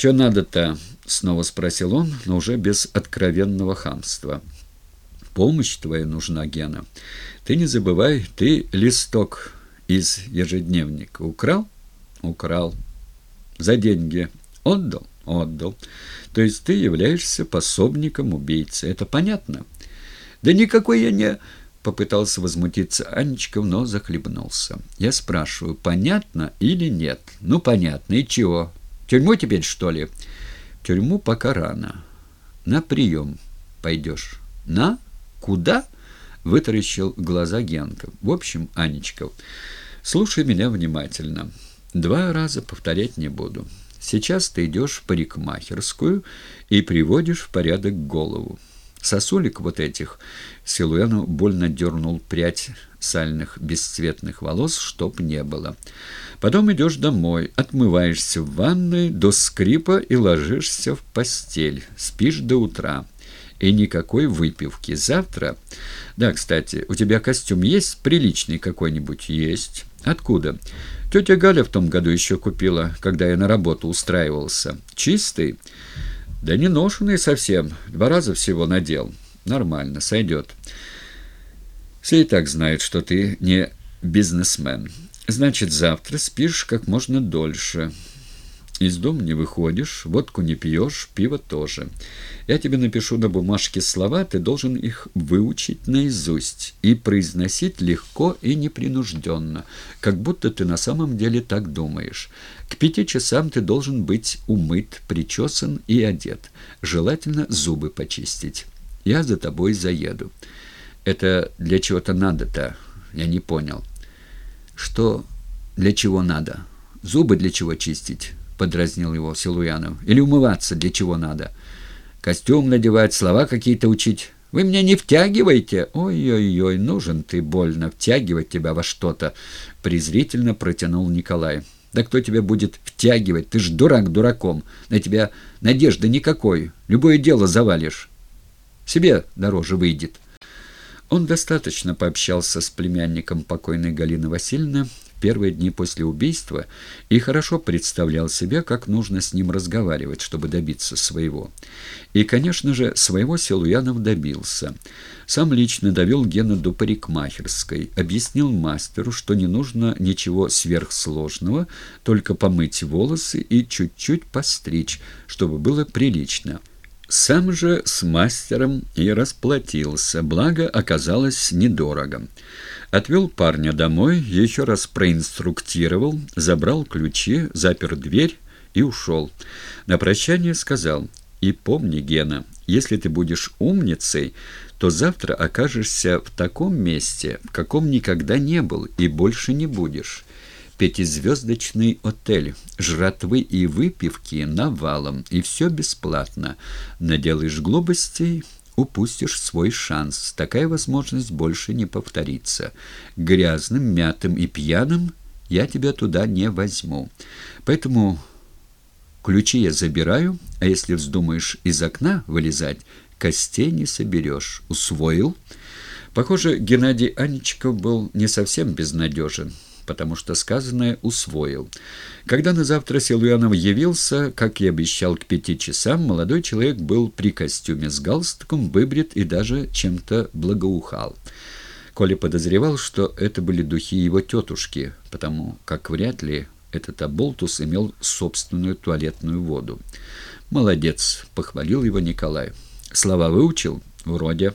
«Чё надо-то?» — снова спросил он, но уже без откровенного хамства. «Помощь твоя нужна, Гена. Ты не забывай, ты листок из ежедневника украл?» «Украл. За деньги. Отдал?» «Отдал. То есть ты являешься пособником убийцы. Это понятно?» «Да никакой я не...» — попытался возмутиться Анечков, но захлебнулся. «Я спрашиваю, понятно или нет?» «Ну, понятно. И чего? Тюрьму теперь, что ли?» «В тюрьму пока рано. На прием пойдешь». «На? Куда?» — вытаращил глаза Генка. «В общем, Анечков, слушай меня внимательно. Два раза повторять не буду. Сейчас ты идешь в парикмахерскую и приводишь в порядок голову. Сосулек вот этих Силуяну больно дернул прядь сальных бесцветных волос, чтоб не было. Потом идешь домой, отмываешься в ванной до скрипа и ложишься в постель. Спишь до утра. И никакой выпивки. Завтра... Да, кстати, у тебя костюм есть приличный какой-нибудь? Есть. Откуда? Тетя Галя в том году еще купила, когда я на работу устраивался. Чистый? Да не ношенный совсем. Два раза всего надел. Нормально, сойдет. Все и так знают, что ты не бизнесмен. Значит, завтра спишь как можно дольше. Из дома не выходишь, водку не пьешь, пиво тоже. Я тебе напишу на бумажке слова, ты должен их выучить наизусть и произносить легко и непринужденно, как будто ты на самом деле так думаешь. К пяти часам ты должен быть умыт, причесан и одет. Желательно зубы почистить. Я за тобой заеду. Это для чего-то надо-то? Я не понял. Что для чего надо? Зубы для чего чистить? подразнил его Силуянов. «Или умываться для чего надо? Костюм надевать, слова какие-то учить. Вы меня не втягиваете? Ой-ой-ой, нужен ты больно втягивать тебя во что-то!» презрительно протянул Николай. «Да кто тебя будет втягивать? Ты ж дурак дураком. На тебя надежды никакой. Любое дело завалишь. Себе дороже выйдет». Он достаточно пообщался с племянником покойной Галины Васильевны, первые дни после убийства и хорошо представлял себе, как нужно с ним разговаривать, чтобы добиться своего. И, конечно же, своего Силуянов добился. Сам лично довел Гена до парикмахерской, объяснил мастеру, что не нужно ничего сверхсложного, только помыть волосы и чуть-чуть постричь, чтобы было прилично. Сам же с мастером и расплатился, благо оказалось недорого. Отвел парня домой, еще раз проинструктировал, забрал ключи, запер дверь и ушел. На прощание сказал, «И помни, Гена, если ты будешь умницей, то завтра окажешься в таком месте, в каком никогда не был и больше не будешь» пятизвездочный отель, жратвы и выпивки навалом, и все бесплатно. Наделаешь глупостей, упустишь свой шанс. Такая возможность больше не повторится. Грязным, мятым и пьяным я тебя туда не возьму. Поэтому ключи я забираю, а если вздумаешь из окна вылезать, костей не соберешь. Усвоил? Похоже, Геннадий Анечков был не совсем безнадежен потому что сказанное усвоил. Когда на завтра Силуянов явился, как и обещал к пяти часам, молодой человек был при костюме с галстуком, выбрит и даже чем-то благоухал. Коля подозревал, что это были духи его тетушки, потому как вряд ли этот оболтус имел собственную туалетную воду. «Молодец!» — похвалил его Николай. «Слова выучил?» «Вроде».